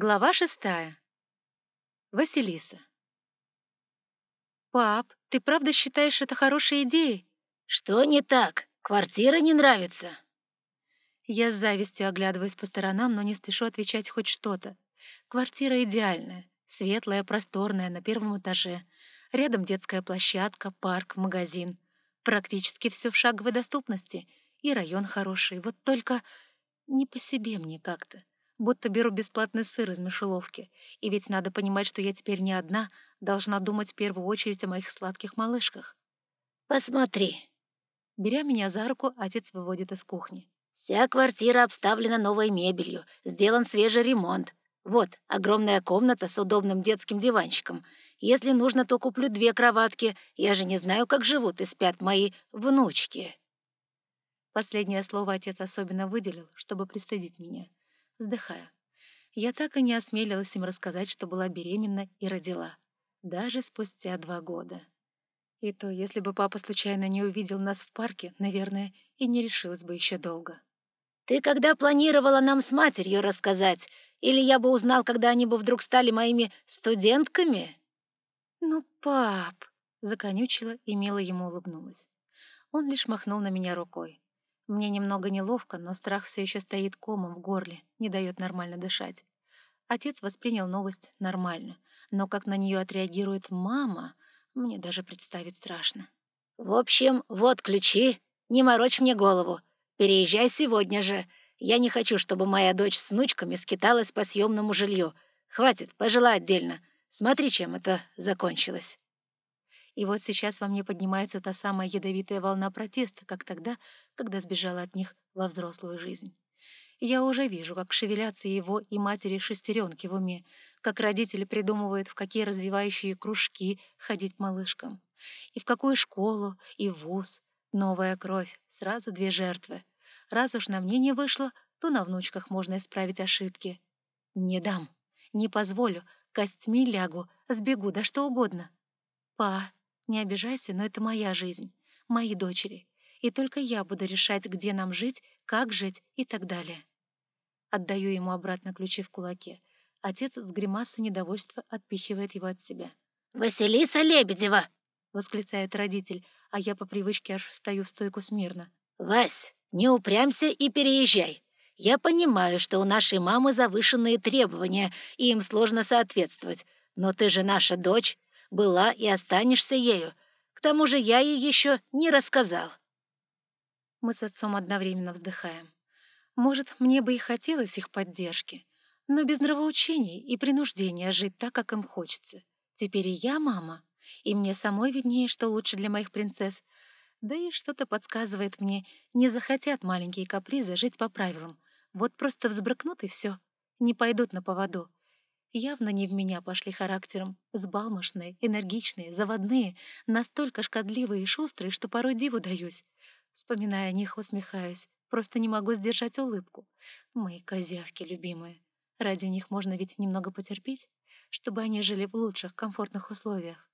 Глава шестая. Василиса. «Пап, ты правда считаешь это хорошей идеей?» «Что не так? Квартира не нравится?» Я с завистью оглядываюсь по сторонам, но не спешу отвечать хоть что-то. Квартира идеальная, светлая, просторная, на первом этаже. Рядом детская площадка, парк, магазин. Практически все в шаговой доступности. И район хороший, вот только не по себе мне как-то будто беру бесплатный сыр из мышеловки. И ведь надо понимать, что я теперь не одна, должна думать в первую очередь о моих сладких малышках. «Посмотри». Беря меня за руку, отец выводит из кухни. «Вся квартира обставлена новой мебелью, сделан свежий ремонт. Вот, огромная комната с удобным детским диванчиком. Если нужно, то куплю две кроватки. Я же не знаю, как живут и спят мои внучки». Последнее слово отец особенно выделил, чтобы пристыдить меня вздыхая. Я так и не осмелилась им рассказать, что была беременна и родила. Даже спустя два года. И то, если бы папа случайно не увидел нас в парке, наверное, и не решилась бы еще долго. «Ты когда планировала нам с матерью рассказать? Или я бы узнал, когда они бы вдруг стали моими студентками?» «Ну, пап!» — законючила и мило ему улыбнулась. Он лишь махнул на меня рукой. Мне немного неловко, но страх все еще стоит комом в горле, не дает нормально дышать. Отец воспринял новость нормально, но как на нее отреагирует мама, мне даже представить страшно. «В общем, вот ключи. Не морочь мне голову. Переезжай сегодня же. Я не хочу, чтобы моя дочь с внучками скиталась по съемному жилью. Хватит, пожила отдельно. Смотри, чем это закончилось». И вот сейчас во мне поднимается та самая ядовитая волна протеста, как тогда, когда сбежала от них во взрослую жизнь. Я уже вижу, как шевелятся его и матери шестеренки в уме, как родители придумывают, в какие развивающие кружки ходить малышкам, и в какую школу, и в вуз. Новая кровь, сразу две жертвы. Раз уж на мне не вышло, то на внучках можно исправить ошибки. Не дам, не позволю, костьми лягу, сбегу, да что угодно. Па, не обижайся, но это моя жизнь, мои дочери. И только я буду решать, где нам жить, как жить и так далее. Отдаю ему обратно ключи в кулаке. Отец с гримасой недовольства отпихивает его от себя. «Василиса Лебедева!» — восклицает родитель, а я по привычке аж встаю в стойку смирно. «Вась, не упрямься и переезжай. Я понимаю, что у нашей мамы завышенные требования, и им сложно соответствовать. Но ты же наша дочь, была и останешься ею. К тому же я ей еще не рассказал». Мы с отцом одновременно вздыхаем. Может, мне бы и хотелось их поддержки, но без нравоучений и принуждения жить так, как им хочется. Теперь и я мама, и мне самой виднее, что лучше для моих принцесс. Да и что-то подсказывает мне, не захотят маленькие капризы жить по правилам. Вот просто взбрыкнут и все, не пойдут на поводу. Явно не в меня пошли характером. Сбалмошные, энергичные, заводные, настолько шкодливые и шустрые, что порой диву даюсь. Вспоминая о них, усмехаюсь. Просто не могу сдержать улыбку. Мои козявки любимые. Ради них можно ведь немного потерпеть, чтобы они жили в лучших, комфортных условиях.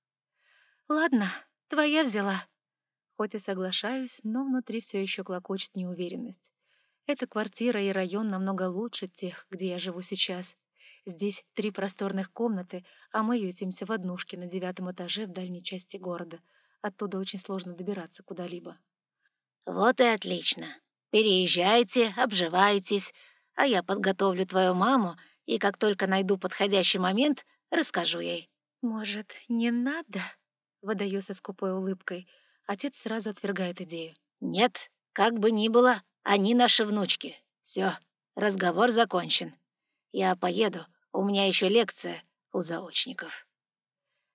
Ладно, твоя взяла. Хоть и соглашаюсь, но внутри все еще клокочет неуверенность. Эта квартира и район намного лучше тех, где я живу сейчас. Здесь три просторных комнаты, а мы ютимся в однушке на девятом этаже в дальней части города. Оттуда очень сложно добираться куда-либо. «Вот и отлично. Переезжайте, обживайтесь, а я подготовлю твою маму, и как только найду подходящий момент, расскажу ей». «Может, не надо?» — выдаю со скупой улыбкой. Отец сразу отвергает идею. «Нет, как бы ни было, они наши внучки. Все, разговор закончен. Я поеду, у меня еще лекция у заочников.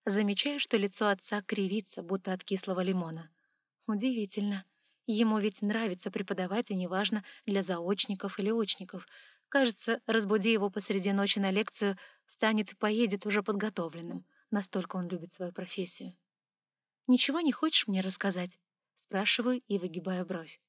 Замечаю, что лицо отца кривится, будто от кислого лимона. Удивительно. Ему ведь нравится преподавать, и неважно, для заочников или очников. Кажется, разбуди его посреди ночи на лекцию, встанет и поедет уже подготовленным. Настолько он любит свою профессию. «Ничего не хочешь мне рассказать?» Спрашиваю и выгибаю бровь.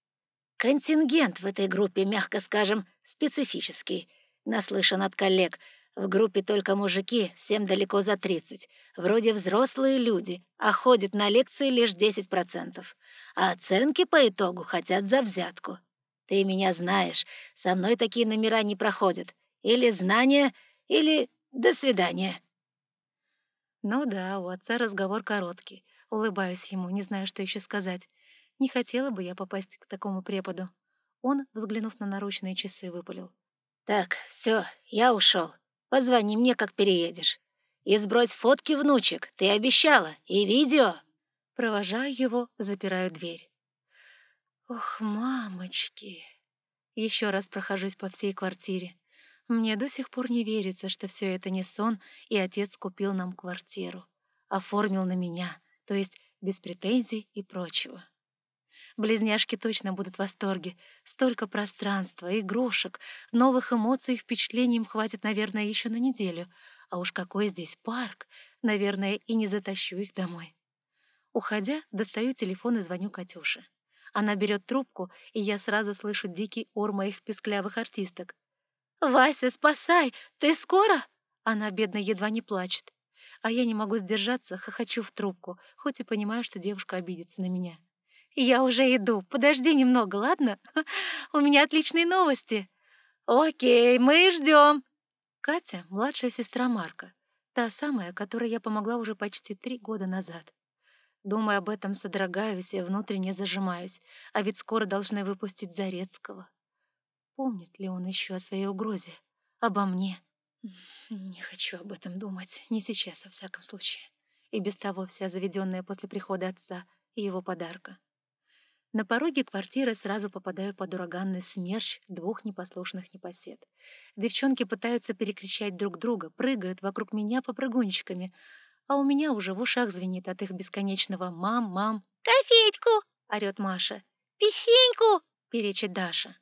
«Контингент в этой группе, мягко скажем, специфический. Наслышан от коллег — в группе только мужики, всем далеко за 30. Вроде взрослые люди, а ходят на лекции лишь 10%. А оценки по итогу хотят за взятку. Ты меня знаешь, со мной такие номера не проходят. Или знания, Или «до свидания». Ну да, у отца разговор короткий. Улыбаюсь ему, не знаю, что еще сказать. Не хотела бы я попасть к такому преподу. Он, взглянув на наручные часы, выпалил. «Так, все, я ушел. Позвони мне, как переедешь. И сбрось фотки внучек, ты обещала, и видео». Провожаю его, запираю дверь. Ох, мамочки. Еще раз прохожусь по всей квартире. Мне до сих пор не верится, что все это не сон, и отец купил нам квартиру. Оформил на меня, то есть без претензий и прочего. Близняшки точно будут в восторге. Столько пространства, игрушек, новых эмоций и впечатлений им хватит, наверное, еще на неделю. А уж какой здесь парк! Наверное, и не затащу их домой. Уходя, достаю телефон и звоню Катюше. Она берет трубку, и я сразу слышу дикий ор моих песклявых артисток. «Вася, спасай! Ты скоро?» Она, бедно, едва не плачет. А я не могу сдержаться, хохочу в трубку, хоть и понимаю, что девушка обидится на меня. «Я уже иду. Подожди немного, ладно? У меня отличные новости». «Окей, мы ждем. Катя — младшая сестра Марка, та самая, которой я помогла уже почти три года назад. Думая об этом, содрогаюсь и внутренне зажимаюсь, а ведь скоро должны выпустить Зарецкого. Помнит ли он еще о своей угрозе? Обо мне? Не хочу об этом думать, не сейчас, во всяком случае. И без того вся заведенная после прихода отца и его подарка. На пороге квартиры сразу попадаю под ураганный смерч двух непослушных непосед. Девчонки пытаются перекричать друг друга, прыгают вокруг меня попрыгунчиками, а у меня уже в ушах звенит от их бесконечного «мам, мам». «Кофеечку!» — орёт Маша. «Песеньку!» — перечит Даша.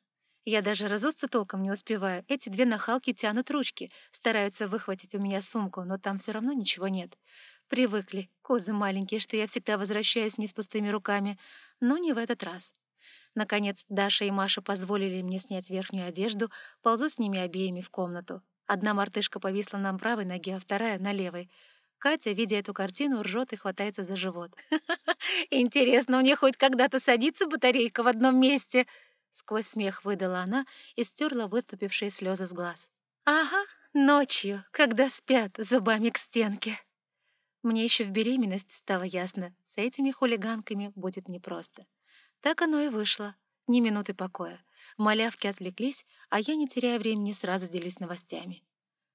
Я даже разуться толком не успеваю. Эти две нахалки тянут ручки, стараются выхватить у меня сумку, но там все равно ничего нет. Привыкли, козы маленькие, что я всегда возвращаюсь не с пустыми руками, но не в этот раз. Наконец, Даша и Маша позволили мне снять верхнюю одежду, ползу с ними обеими в комнату. Одна мартышка повисла на правой ноге, а вторая — на левой. Катя, видя эту картину, ржет и хватается за живот. «Интересно, у нее хоть когда-то садится батарейка в одном месте?» Сквозь смех выдала она и стерла выступившие слезы с глаз. «Ага, ночью, когда спят зубами к стенке». Мне еще в беременность стало ясно, с этими хулиганками будет непросто. Так оно и вышло. Ни минуты покоя. Малявки отвлеклись, а я, не теряя времени, сразу делюсь новостями.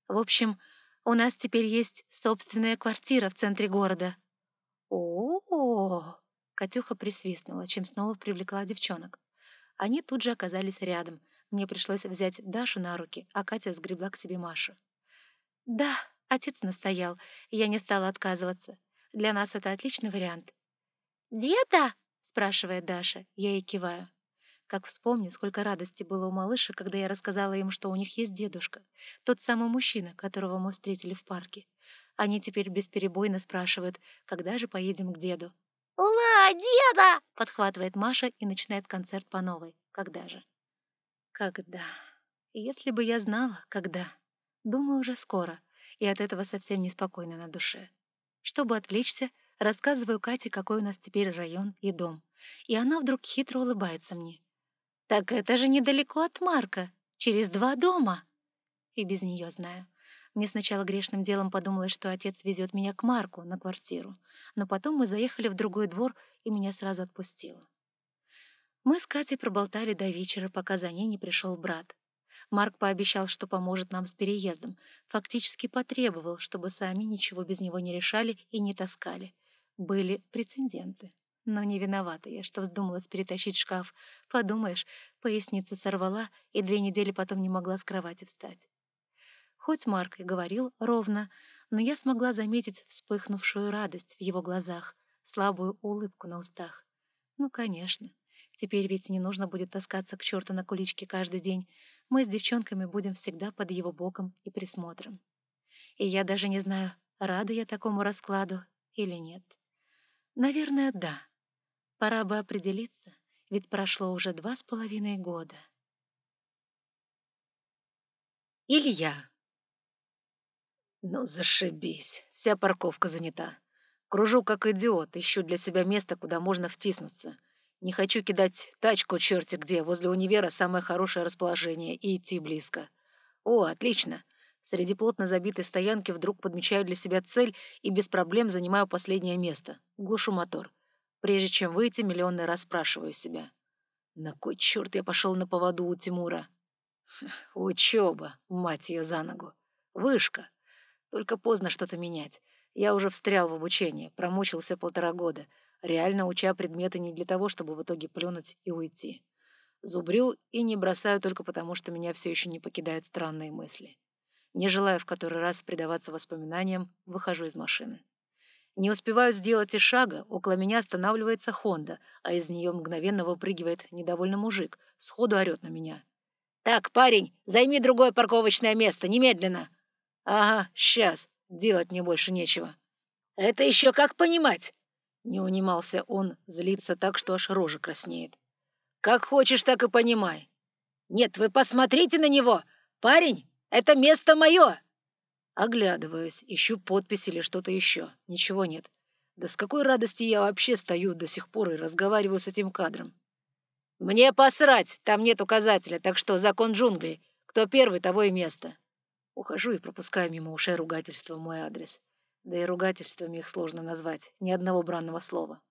В общем, у нас теперь есть собственная квартира в центре города. О-о-о! Катюха присвистнула, чем снова привлекла девчонок. Они тут же оказались рядом. Мне пришлось взять Дашу на руки, а Катя сгребла к себе Машу. «Да», Отец настоял, я не стала отказываться. Для нас это отличный вариант. «Деда?» — спрашивает Даша. Я ей киваю. Как вспомню, сколько радости было у малыши, когда я рассказала им, что у них есть дедушка. Тот самый мужчина, которого мы встретили в парке. Они теперь бесперебойно спрашивают, когда же поедем к деду. «Ула, деда!» — подхватывает Маша и начинает концерт по новой. Когда же? Когда? Если бы я знала, когда. Думаю, уже скоро и от этого совсем неспокойно на душе. Чтобы отвлечься, рассказываю Кате, какой у нас теперь район и дом. И она вдруг хитро улыбается мне. «Так это же недалеко от Марка, через два дома!» И без нее знаю. Мне сначала грешным делом подумалось, что отец везет меня к Марку на квартиру, но потом мы заехали в другой двор, и меня сразу отпустило. Мы с Катей проболтали до вечера, пока за ней не пришел брат. Марк пообещал, что поможет нам с переездом. Фактически потребовал, чтобы сами ничего без него не решали и не таскали. Были прецеденты. Но не виновата я, что вздумалась перетащить шкаф. Подумаешь, поясницу сорвала и две недели потом не могла с кровати встать. Хоть Марк и говорил ровно, но я смогла заметить вспыхнувшую радость в его глазах, слабую улыбку на устах. Ну, конечно. Теперь ведь не нужно будет таскаться к черту на куличке каждый день. Мы с девчонками будем всегда под его боком и присмотром. И я даже не знаю, рада я такому раскладу или нет. Наверное, да. Пора бы определиться, ведь прошло уже два с половиной года. Илья. Ну, зашибись, вся парковка занята. Кружу как идиот, ищу для себя место, куда можно втиснуться — не хочу кидать тачку черти где, возле универа самое хорошее расположение и идти близко. О, отлично. Среди плотно забитой стоянки вдруг подмечаю для себя цель и без проблем занимаю последнее место. Глушу мотор. Прежде чем выйти, миллионный раз спрашиваю себя. На кой черт я пошел на поводу у Тимура? Учеба, мать ее за ногу. Вышка. Только поздно что-то менять. Я уже встрял в обучение, промучился полтора года, реально уча предметы не для того, чтобы в итоге плюнуть и уйти. Зубрю и не бросаю только потому, что меня все еще не покидают странные мысли. Не желая в который раз предаваться воспоминаниям, выхожу из машины. Не успеваю сделать и шага, около меня останавливается Хонда, а из нее мгновенно выпрыгивает недовольный мужик, сходу орёт на меня. «Так, парень, займи другое парковочное место, немедленно!» «Ага, сейчас, делать мне больше нечего». «Это еще как понимать?» Не унимался он, злится так, что аж рожа краснеет. «Как хочешь, так и понимай». «Нет, вы посмотрите на него! Парень, это место мое!» Оглядываюсь, ищу подпись или что-то еще. Ничего нет. Да с какой радости я вообще стою до сих пор и разговариваю с этим кадром? «Мне посрать, там нет указателя, так что закон джунглей. Кто первый, того и место». Ухожу и пропускаю мимо ушей ругательства мой адрес. Да и ругательствами их сложно назвать, ни одного бранного слова.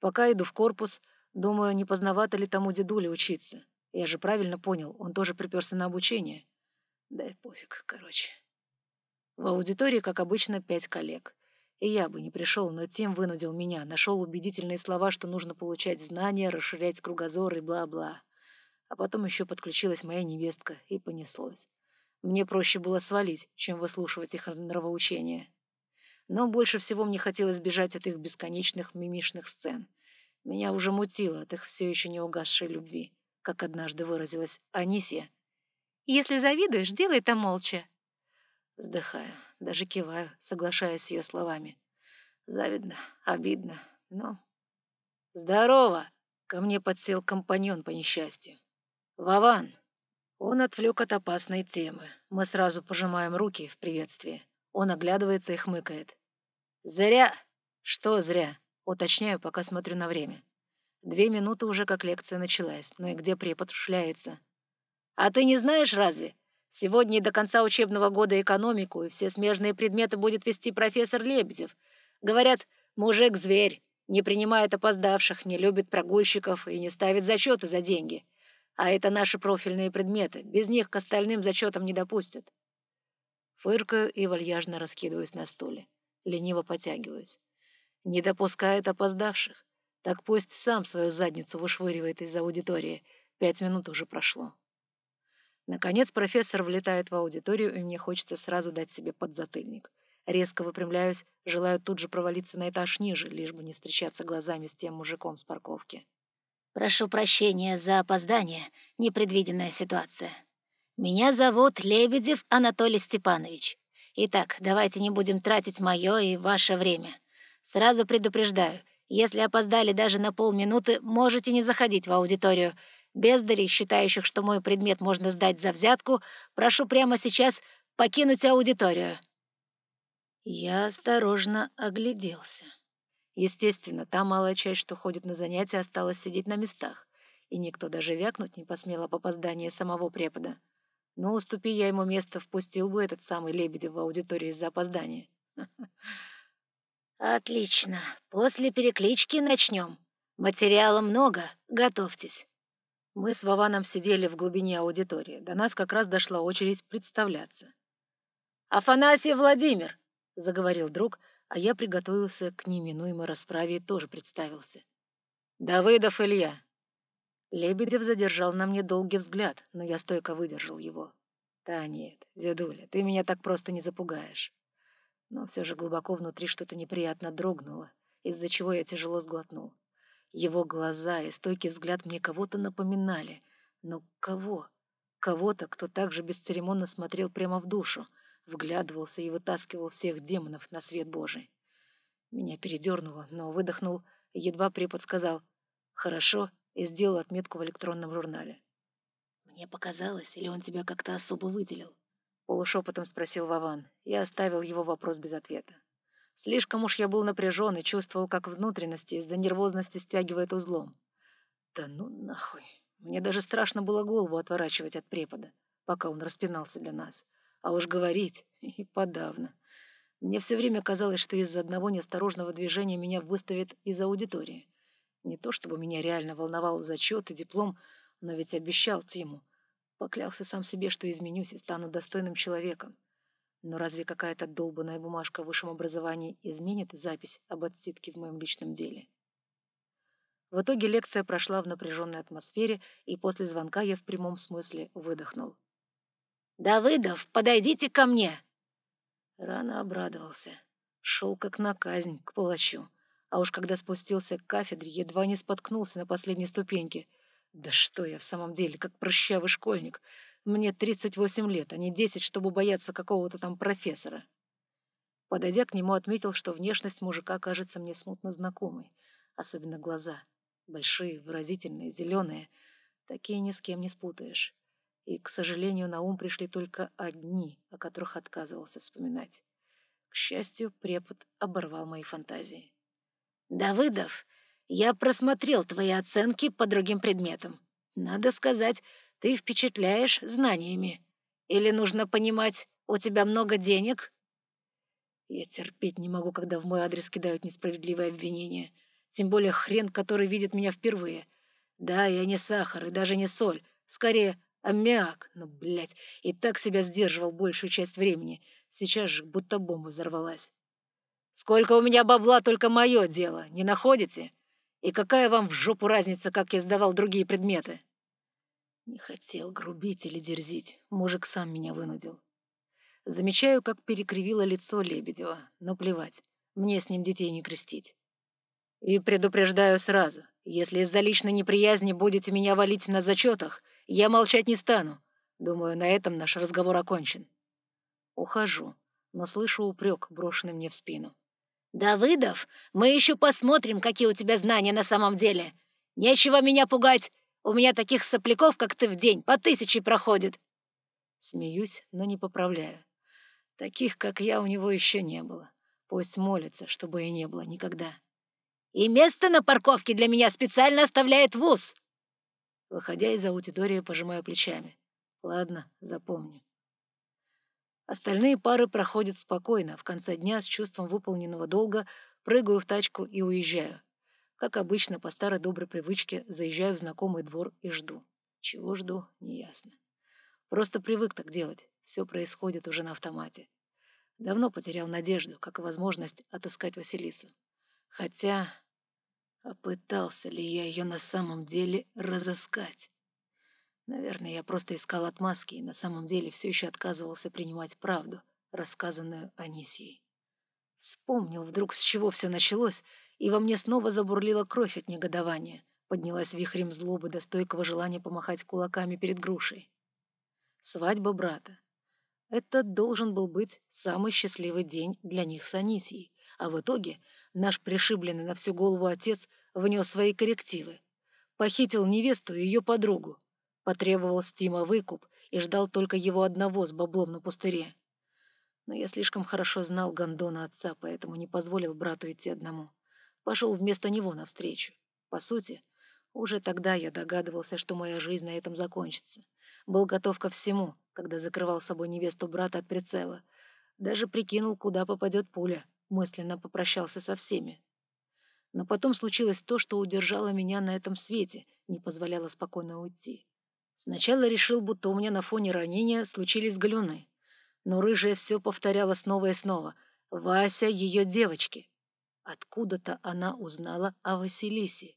Пока иду в корпус, думаю, не поздновато ли тому дедуле учиться. Я же правильно понял, он тоже приперся на обучение. Да и пофиг, короче. В аудитории, как обычно, пять коллег. И я бы не пришел, но Тим вынудил меня, нашел убедительные слова, что нужно получать знания, расширять кругозор и бла-бла. А потом еще подключилась моя невестка, и понеслось. Мне проще было свалить, чем выслушивать их нравоучения. Но больше всего мне хотелось бежать от их бесконечных мимишных сцен. Меня уже мутило от их все еще не угасшей любви, как однажды выразилась Анисия. «Если завидуешь, делай это молча», Вздыхаю, даже киваю, соглашаясь с ее словами. Завидно, обидно, но... «Здорово!» — ко мне подсел компаньон по несчастью. «Вован!» Он отвлек от опасной темы. Мы сразу пожимаем руки в приветствии. Он оглядывается и хмыкает. «Зря!» «Что зря?» Уточняю, пока смотрю на время. Две минуты уже как лекция началась, но и где препод шляется. «А ты не знаешь разве? Сегодня и до конца учебного года экономику и все смежные предметы будет вести профессор Лебедев. Говорят, мужик-зверь, не принимает опоздавших, не любит прогульщиков и не ставит зачеты за деньги. А это наши профильные предметы, без них к остальным зачетам не допустят. Фыркаю и вальяжно раскидываюсь на стуле. Лениво потягиваюсь. Не допускает опоздавших. Так пусть сам свою задницу вышвыривает из аудитории. Пять минут уже прошло. Наконец профессор влетает в аудиторию, и мне хочется сразу дать себе подзатыльник. Резко выпрямляюсь, желаю тут же провалиться на этаж ниже, лишь бы не встречаться глазами с тем мужиком с парковки. «Прошу прощения за опоздание. Непредвиденная ситуация. Меня зовут Лебедев Анатолий Степанович. Итак, давайте не будем тратить мое и ваше время. Сразу предупреждаю, если опоздали даже на полминуты, можете не заходить в аудиторию — Бездарей, считающих, что мой предмет можно сдать за взятку, прошу прямо сейчас покинуть аудиторию». Я осторожно огляделся. Естественно, та малая часть, что ходит на занятия, осталась сидеть на местах, и никто даже вякнуть не посмел об опоздании самого препода. Но, уступи я ему место, впустил бы этот самый Лебедев в аудиторию из-за опоздания. «Отлично. После переклички начнем. Материала много. Готовьтесь». Мы с Вованом сидели в глубине аудитории. До нас как раз дошла очередь представляться. «Афанасий Владимир!» — заговорил друг, а я приготовился к неминуемой расправе и тоже представился. «Давыдов Илья!» Лебедев задержал на мне долгий взгляд, но я стойко выдержал его. «Да нет, дедуля, ты меня так просто не запугаешь». Но все же глубоко внутри что-то неприятно дрогнуло, из-за чего я тяжело сглотнул. Его глаза и стойкий взгляд мне кого-то напоминали. Но кого? Кого-то, кто так же бесцеремонно смотрел прямо в душу, вглядывался и вытаскивал всех демонов на свет Божий. Меня передернуло, но выдохнул, едва препод сказал «хорошо» и сделал отметку в электронном журнале. «Мне показалось, или он тебя как-то особо выделил?» Полушепотом спросил Вован. Я оставил его вопрос без ответа. Слишком уж я был напряжен и чувствовал, как внутренности из-за нервозности стягивает узлом. Да ну нахуй. Мне даже страшно было голову отворачивать от препода, пока он распинался для нас. А уж говорить и подавно. Мне все время казалось, что из-за одного неосторожного движения меня выставят из аудитории. Не то чтобы меня реально волновал зачет и диплом, но ведь обещал Тиму. Поклялся сам себе, что изменюсь и стану достойным человеком. Но разве какая-то долбанная бумажка в высшем образовании изменит запись об отсидке в моем личном деле? В итоге лекция прошла в напряженной атмосфере, и после звонка я в прямом смысле выдохнул. «Давыдов, подойдите ко мне!» Рано обрадовался. Шел как на казнь, к палачу. А уж когда спустился к кафедре, едва не споткнулся на последней ступеньке. Да что я в самом деле, как прыщавый школьник. Мне 38 лет, а не 10, чтобы бояться какого-то там профессора. Подойдя к нему, отметил, что внешность мужика кажется мне смутно знакомой. Особенно глаза. Большие, выразительные, зеленые. Такие ни с кем не спутаешь и, к сожалению, на ум пришли только одни, о которых отказывался вспоминать. К счастью, препод оборвал мои фантазии. «Давыдов, я просмотрел твои оценки по другим предметам. Надо сказать, ты впечатляешь знаниями. Или нужно понимать, у тебя много денег?» Я терпеть не могу, когда в мой адрес кидают несправедливые обвинения. Тем более хрен, который видит меня впервые. Да, я не сахар и даже не соль. Скорее, Аммиак, ну, блядь, и так себя сдерживал большую часть времени. Сейчас же будто бомба взорвалась. Сколько у меня бабла, только мое дело, не находите? И какая вам в жопу разница, как я сдавал другие предметы? Не хотел грубить или дерзить, мужик сам меня вынудил. Замечаю, как перекривило лицо Лебедева, но плевать, мне с ним детей не крестить. И предупреждаю сразу, если из-за личной неприязни будете меня валить на зачетах, я молчать не стану. Думаю, на этом наш разговор окончен. Ухожу, но слышу упрек, брошенный мне в спину. «Давыдов, мы еще посмотрим, какие у тебя знания на самом деле. Нечего меня пугать. У меня таких сопляков, как ты, в день по тысяче проходит». Смеюсь, но не поправляю. Таких, как я, у него еще не было. Пусть молится, чтобы и не было никогда. «И место на парковке для меня специально оставляет вуз», Выходя из аудитории, пожимаю плечами. Ладно, запомню. Остальные пары проходят спокойно. В конце дня с чувством выполненного долга прыгаю в тачку и уезжаю. Как обычно, по старой доброй привычке заезжаю в знакомый двор и жду. Чего жду, неясно. Просто привык так делать. Все происходит уже на автомате. Давно потерял надежду, как и возможность отыскать Василису. Хотя а пытался ли я ее на самом деле разыскать? Наверное, я просто искал отмазки и на самом деле все еще отказывался принимать правду, рассказанную Анисией. Вспомнил вдруг, с чего все началось, и во мне снова забурлила кровь от негодования. Поднялась вихрем злобы до стойкого желания помахать кулаками перед грушей. Свадьба брата. Это должен был быть самый счастливый день для них с Анисией, а в итоге наш пришибленный на всю голову отец внес свои коррективы. Похитил невесту и ее подругу. Потребовал Стима выкуп и ждал только его одного с баблом на пустыре. Но я слишком хорошо знал Гондона отца, поэтому не позволил брату идти одному. Пошел вместо него навстречу. По сути, уже тогда я догадывался, что моя жизнь на этом закончится. Был готов ко всему, когда закрывал собой невесту брата от прицела. Даже прикинул, куда попадет пуля мысленно попрощался со всеми. Но потом случилось то, что удержало меня на этом свете, не позволяло спокойно уйти. Сначала решил, будто у меня на фоне ранения случились галюны. Но рыжая все повторяла снова и снова. «Вася ее девочки». Откуда-то она узнала о Василисе.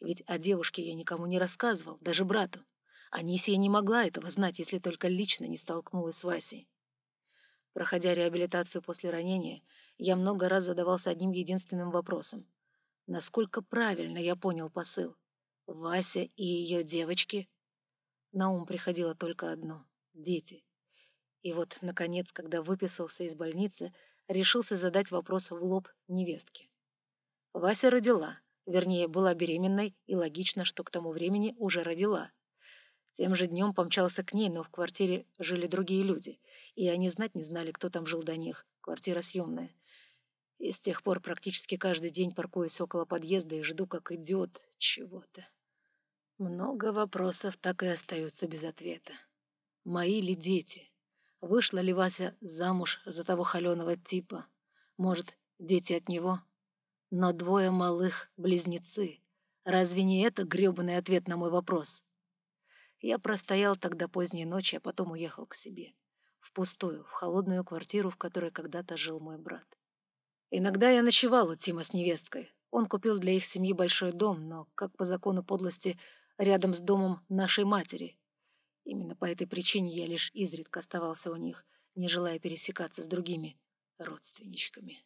Ведь о девушке я никому не рассказывал, даже брату. Анисия не могла этого знать, если только лично не столкнулась с Васей. Проходя реабилитацию после ранения, я много раз задавался одним единственным вопросом. Насколько правильно я понял посыл? Вася и ее девочки? На ум приходило только одно — дети. И вот, наконец, когда выписался из больницы, решился задать вопрос в лоб невестке. Вася родила, вернее, была беременной, и логично, что к тому времени уже родила. Тем же днем помчался к ней, но в квартире жили другие люди, и они знать не знали, кто там жил до них, квартира съемная. И с тех пор практически каждый день паркуюсь около подъезда и жду, как идиот, чего-то. Много вопросов так и остаются без ответа. Мои ли дети? Вышла ли Вася замуж за того холеного типа? Может, дети от него? Но двое малых — близнецы. Разве не это грёбаный ответ на мой вопрос? Я простоял тогда поздней ночи, а потом уехал к себе. В пустую, в холодную квартиру, в которой когда-то жил мой брат. Иногда я ночевал у Тима с невесткой. Он купил для их семьи большой дом, но, как по закону подлости, рядом с домом нашей матери. Именно по этой причине я лишь изредка оставался у них, не желая пересекаться с другими родственничками.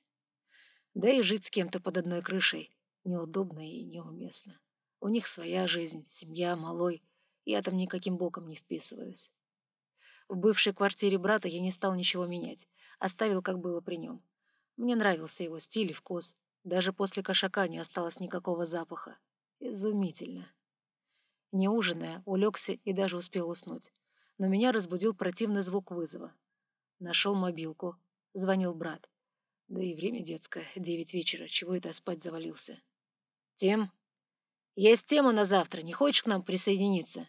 Да и жить с кем-то под одной крышей неудобно и неуместно. У них своя жизнь, семья, малой. Я там никаким боком не вписываюсь. В бывшей квартире брата я не стал ничего менять, оставил, как было при нем. Мне нравился его стиль и вкус. Даже после кошака не осталось никакого запаха. Изумительно. Не ужиная, улегся и даже успел уснуть. Но меня разбудил противный звук вызова. Нашел мобилку. Звонил брат. Да и время детское, девять вечера. Чего это спать завалился? Тем? Есть тема на завтра. Не хочешь к нам присоединиться?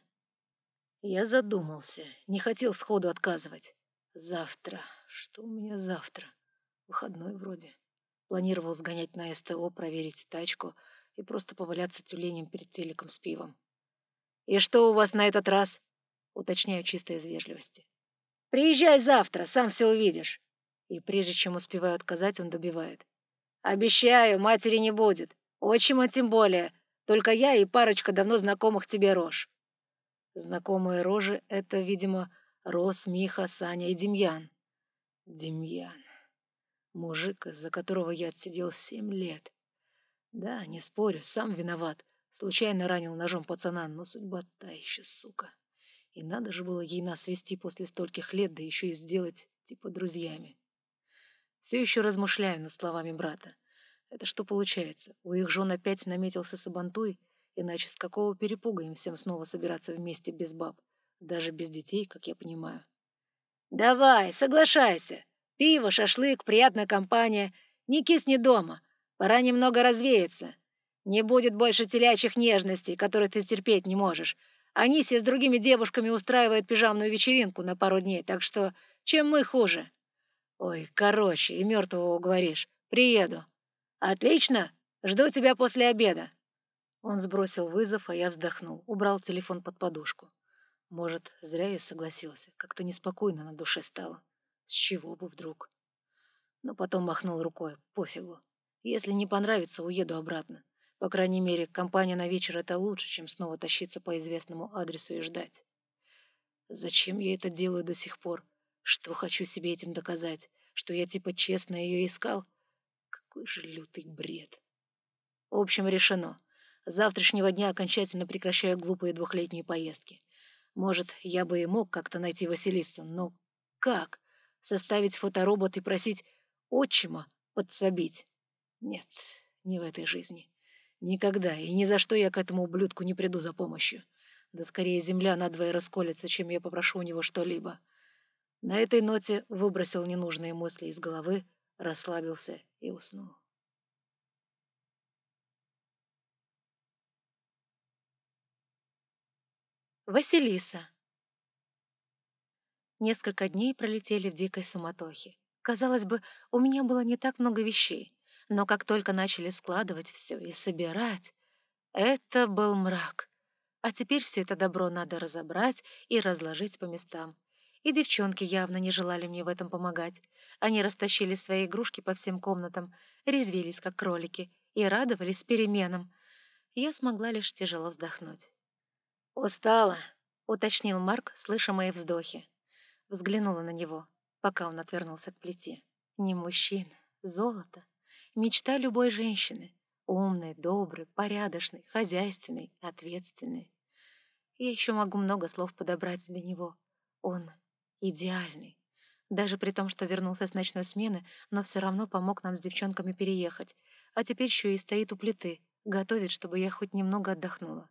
Я задумался. Не хотел сходу отказывать. Завтра. Что у меня завтра? Выходной вроде. Планировал сгонять на СТО, проверить тачку и просто поваляться тюленем перед телеком с пивом. «И что у вас на этот раз?» Уточняю чисто из вежливости. «Приезжай завтра, сам все увидишь». И прежде чем успеваю отказать, он добивает. «Обещаю, матери не будет. Отчима тем более. Только я и парочка давно знакомых тебе рож». Знакомые рожи — это, видимо, Рос, Миха, Саня и Демьян. Демьян. Мужик, из-за которого я отсидел семь лет. Да, не спорю, сам виноват. Случайно ранил ножом пацана, но судьба та еще, сука. И надо же было ей нас вести после стольких лет, да еще и сделать, типа, друзьями. Все еще размышляю над словами брата. Это что получается? У их жен опять наметился сабантуй? Иначе с какого перепуга им всем снова собираться вместе без баб? Даже без детей, как я понимаю. «Давай, соглашайся. Пиво, шашлык, приятная компания. Не кисни дома. Пора немного развеяться. Не будет больше телячьих нежностей, которые ты терпеть не можешь. Анисия с другими девушками устраивает пижамную вечеринку на пару дней, так что чем мы хуже? Ой, короче, и мертвого уговоришь. Приеду. Отлично. Жду тебя после обеда. Он сбросил вызов, а я вздохнул, убрал телефон под подушку. Может, зря я согласился. Как-то неспокойно на душе стало. С чего бы вдруг? Но потом махнул рукой. Пофигу. Если не понравится, уеду обратно. По крайней мере, компания на вечер — это лучше, чем снова тащиться по известному адресу и ждать. Зачем я это делаю до сих пор? Что хочу себе этим доказать? Что я типа честно ее искал? Какой же лютый бред. В общем, решено. С завтрашнего дня окончательно прекращаю глупые двухлетние поездки. Может, я бы и мог как-то найти Василису, но как? Составить фоторобот и просить отчима подсобить? Нет, не в этой жизни. Никогда и ни за что я к этому ублюдку не приду за помощью. Да скорее земля надвое расколется, чем я попрошу у него что-либо. На этой ноте выбросил ненужные мысли из головы, расслабился и уснул. Василиса. Несколько дней пролетели в дикой суматохе. Казалось бы, у меня было не так много вещей. Но как только начали складывать все и собирать, это был мрак. А теперь все это добро надо разобрать и разложить по местам. И девчонки явно не желали мне в этом помогать. Они растащили свои игрушки по всем комнатам, резвились, как кролики, и радовались переменам. Я смогла лишь тяжело вздохнуть. «Устала», — уточнил Марк, слыша мои вздохи. Взглянула на него, пока он отвернулся к плите. «Не мужчина, золото. Мечта любой женщины. Умный, добрый, порядочный, хозяйственный, ответственный. Я еще могу много слов подобрать для него. Он идеальный. Даже при том, что вернулся с ночной смены, но все равно помог нам с девчонками переехать. А теперь еще и стоит у плиты, готовит, чтобы я хоть немного отдохнула.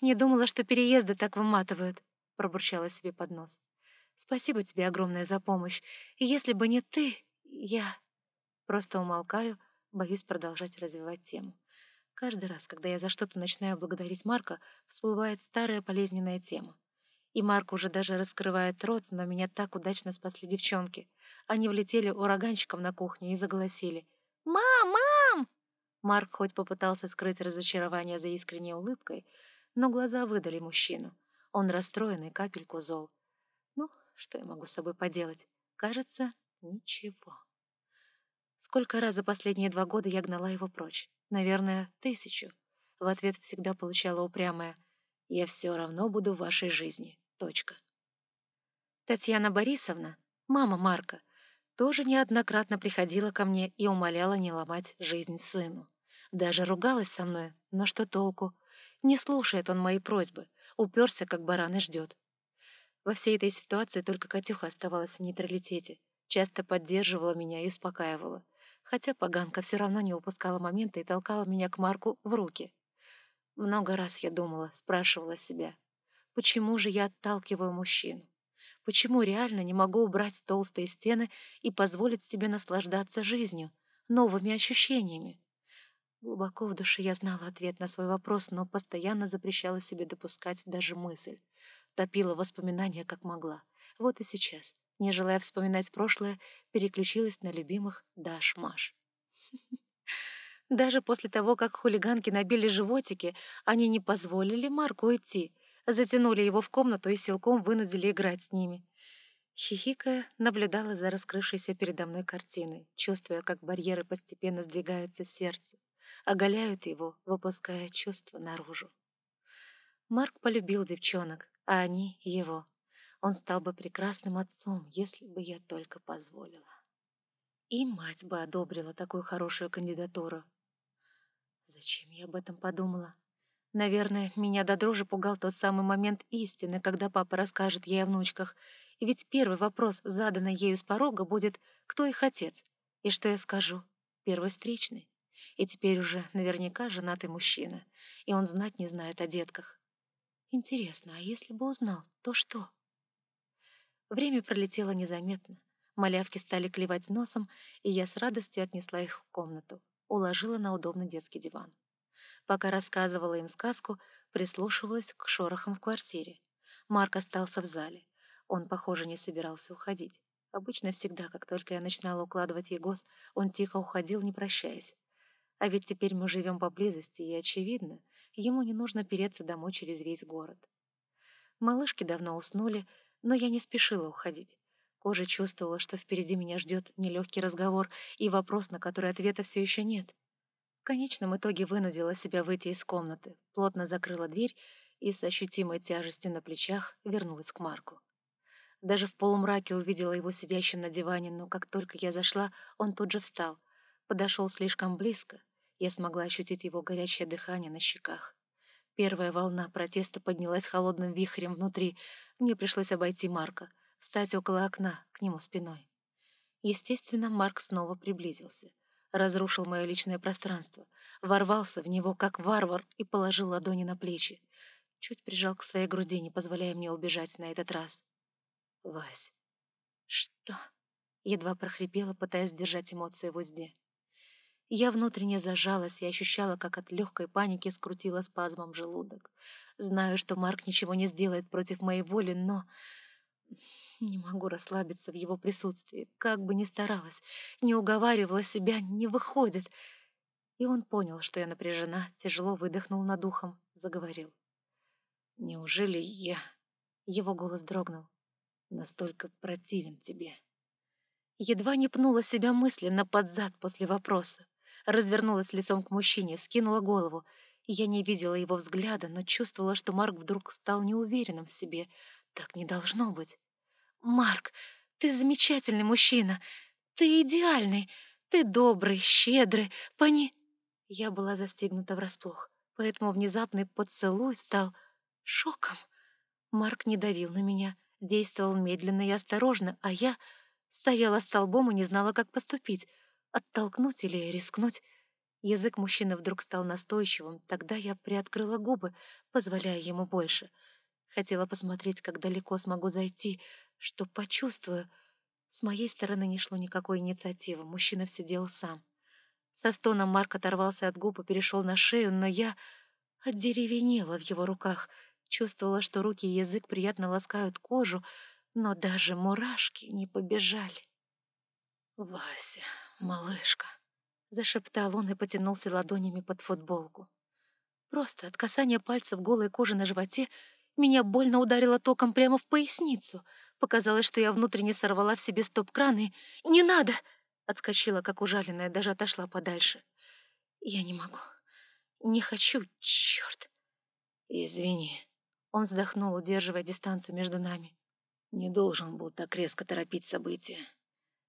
«Не думала, что переезды так выматывают», — пробурчала себе под нос. «Спасибо тебе огромное за помощь. Если бы не ты, я...» Просто умолкаю, боюсь продолжать развивать тему. Каждый раз, когда я за что-то начинаю благодарить Марка, всплывает старая болезненная тема. И Марк уже даже раскрывает рот, но меня так удачно спасли девчонки. Они влетели ураганчиком на кухню и заголосили. «Мам, мам!» Марк хоть попытался скрыть разочарование за искренней улыбкой, но глаза выдали мужчину. Он расстроенный, капельку зол. Ну, что я могу с собой поделать? Кажется, ничего. Сколько раз за последние два года я гнала его прочь? Наверное, тысячу. В ответ всегда получала упрямая «Я все равно буду в вашей жизни. Точка». Татьяна Борисовна, мама Марка, тоже неоднократно приходила ко мне и умоляла не ломать жизнь сыну. Даже ругалась со мной, но что толку? Не слушает он мои просьбы, уперся, как баран, и ждет. Во всей этой ситуации только Катюха оставалась в нейтралитете, часто поддерживала меня и успокаивала, хотя поганка все равно не упускала момента и толкала меня к Марку в руки. Много раз я думала, спрашивала себя, почему же я отталкиваю мужчину? Почему реально не могу убрать толстые стены и позволить себе наслаждаться жизнью, новыми ощущениями? Глубоко в душе я знала ответ на свой вопрос, но постоянно запрещала себе допускать даже мысль. Топила воспоминания как могла. Вот и сейчас, не желая вспоминать прошлое, переключилась на любимых Даш-Маш. Даже после того, как хулиганки набили животики, они не позволили Марку уйти, затянули его в комнату и силком вынудили играть с ними. Хихикая, наблюдала за раскрывшейся передо мной картиной, чувствуя, как барьеры постепенно сдвигаются с сердца, оголяют его, выпуская чувства наружу. Марк полюбил девчонок, а они — его. Он стал бы прекрасным отцом, если бы я только позволила. И мать бы одобрила такую хорошую кандидатуру. Зачем я об этом подумала? Наверное, меня до дрожи пугал тот самый момент истины, когда папа расскажет ей о внучках. И ведь первый вопрос, заданный ею с порога, будет «Кто их отец?» И что я скажу? Первый встречный. И теперь уже наверняка женатый мужчина. И он знать не знает о детках. Интересно, а если бы узнал, то что? Время пролетело незаметно. Малявки стали клевать носом, и я с радостью отнесла их в комнату, уложила на удобный детский диван. Пока рассказывала им сказку, прислушивалась к шорохам в квартире. Марк остался в зале. Он, похоже, не собирался уходить. Обычно всегда, как только я начинала укладывать Егос, он тихо уходил, не прощаясь. А ведь теперь мы живем поблизости, и, очевидно, ему не нужно переться домой через весь город. Малышки давно уснули, но я не спешила уходить. Кожа чувствовала, что впереди меня ждет нелегкий разговор и вопрос, на который ответа все еще нет. В конечном итоге вынудила себя выйти из комнаты, плотно закрыла дверь и с ощутимой тяжестью на плечах вернулась к Марку. Даже в полумраке увидела его сидящим на диване, но как только я зашла, он тут же встал, подошел слишком близко. Я смогла ощутить его горячее дыхание на щеках. Первая волна протеста поднялась холодным вихрем внутри. Мне пришлось обойти Марка, встать около окна, к нему спиной. Естественно, Марк снова приблизился. Разрушил мое личное пространство, ворвался в него, как варвар, и положил ладони на плечи. Чуть прижал к своей груди, не позволяя мне убежать на этот раз. «Вась». «Что?» Едва прохрипела, пытаясь держать эмоции в узде. Я внутренне зажалась и ощущала, как от легкой паники скрутила спазмом желудок. Знаю, что Марк ничего не сделает против моей воли, но... Не могу расслабиться в его присутствии. Как бы ни старалась, не уговаривала себя, не выходит. И он понял, что я напряжена, тяжело выдохнул над ухом, заговорил. «Неужели я...» Его голос дрогнул. «Настолько противен тебе». Едва не пнула себя мысленно под зад после вопроса развернулась лицом к мужчине, скинула голову. Я не видела его взгляда, но чувствовала, что Марк вдруг стал неуверенным в себе. Так не должно быть. «Марк, ты замечательный мужчина. Ты идеальный. Ты добрый, щедрый. Пони...» Я была застигнута врасплох, поэтому внезапный поцелуй стал шоком. Марк не давил на меня, действовал медленно и осторожно, а я стояла столбом и не знала, как поступить. Оттолкнуть или рискнуть? Язык мужчины вдруг стал настойчивым, тогда я приоткрыла губы, позволяя ему больше. Хотела посмотреть, как далеко смогу зайти, что почувствую. С моей стороны не шло никакой инициативы, мужчина все делал сам. Со стоном Марк оторвался от губ и перешел на шею, но я одеревенела в его руках, Чувствовала, что руки и язык приятно ласкают кожу, но даже мурашки не побежали. «Вася, малышка», — зашептал он и потянулся ладонями под футболку. Просто от касания пальцев голой кожи на животе меня больно ударило током прямо в поясницу. Показалось, что я внутренне сорвала в себе стоп-кран и... «Не надо!» Отскочила, как ужаленная, даже отошла подальше. «Я не могу. Не хочу, черт!» «Извини». Он вздохнул, удерживая дистанцию между нами. «Не должен был так резко торопить события».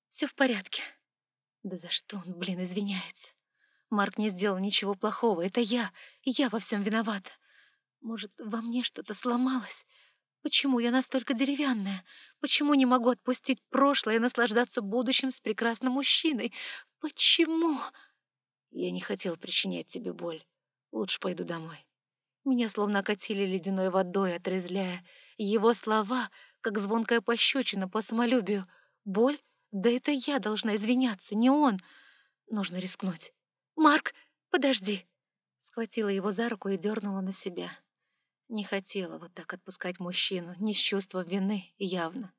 «Все в порядке». Да за что он, блин, извиняется? Марк не сделал ничего плохого, это я, я во всем виновата. Может, во мне что-то сломалось? Почему я настолько деревянная? Почему не могу отпустить прошлое и наслаждаться будущим с прекрасным мужчиной? Почему? Я не хотел причинять тебе боль. Лучше пойду домой. Меня словно окатили ледяной водой, отрезляя. Его слова, как звонкая пощечина по самолюбию. Боль? Да это я должна извиняться, не он. Нужно рискнуть. «Марк, подожди!» Схватила его за руку и дернула на себя. Не хотела вот так отпускать мужчину, не с чувством вины, явно.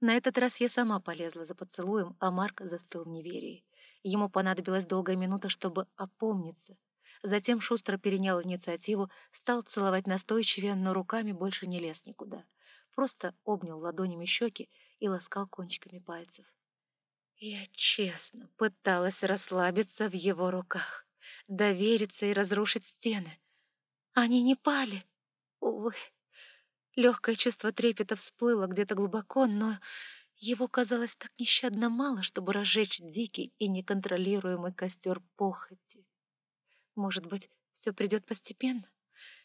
На этот раз я сама полезла за поцелуем, а Марк застыл в неверии. Ему понадобилась долгая минута, чтобы опомниться. Затем шустро перенял инициативу, стал целовать настойчивее, но руками больше не лез никуда. Просто обнял ладонями щеки и ласкал кончиками пальцев. Я честно пыталась расслабиться в его руках, довериться и разрушить стены. Они не пали. Увы. Легкое чувство трепета всплыло где-то глубоко, но его казалось так нещадно мало, чтобы разжечь дикий и неконтролируемый костер похоти. Может быть, все придет постепенно?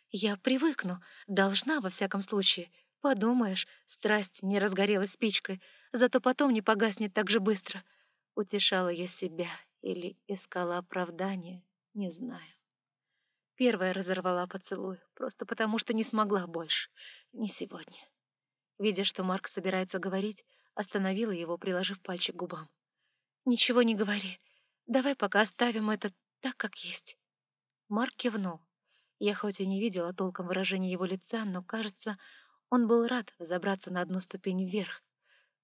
Я привыкну, должна, во всяком случае. Подумаешь, страсть не разгорелась спичкой, зато потом не погаснет так же быстро. Утешала я себя или искала оправдание, не знаю. Первая разорвала поцелуй, просто потому что не смогла больше. Не сегодня. Видя, что Марк собирается говорить, остановила его, приложив пальчик к губам. «Ничего не говори. Давай пока оставим это так, как есть». Марк кивнул. Я хоть и не видела толком выражения его лица, но, кажется, он был рад забраться на одну ступень вверх.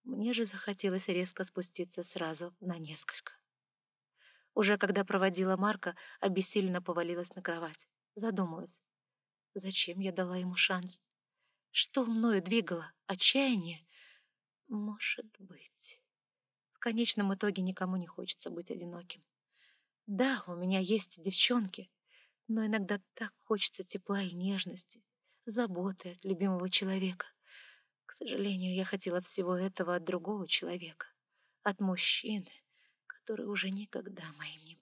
Мне же захотелось резко спуститься сразу на несколько. Уже когда проводила Марка, обессиленно повалилась на кровать. Задумалась. Зачем я дала ему шанс? Что мною двигало? Отчаяние? Может быть. В конечном итоге никому не хочется быть одиноким. Да, у меня есть девчонки, но иногда так хочется тепла и нежности, заботы от любимого человека. К сожалению, я хотела всего этого от другого человека, от мужчины, который уже никогда моим не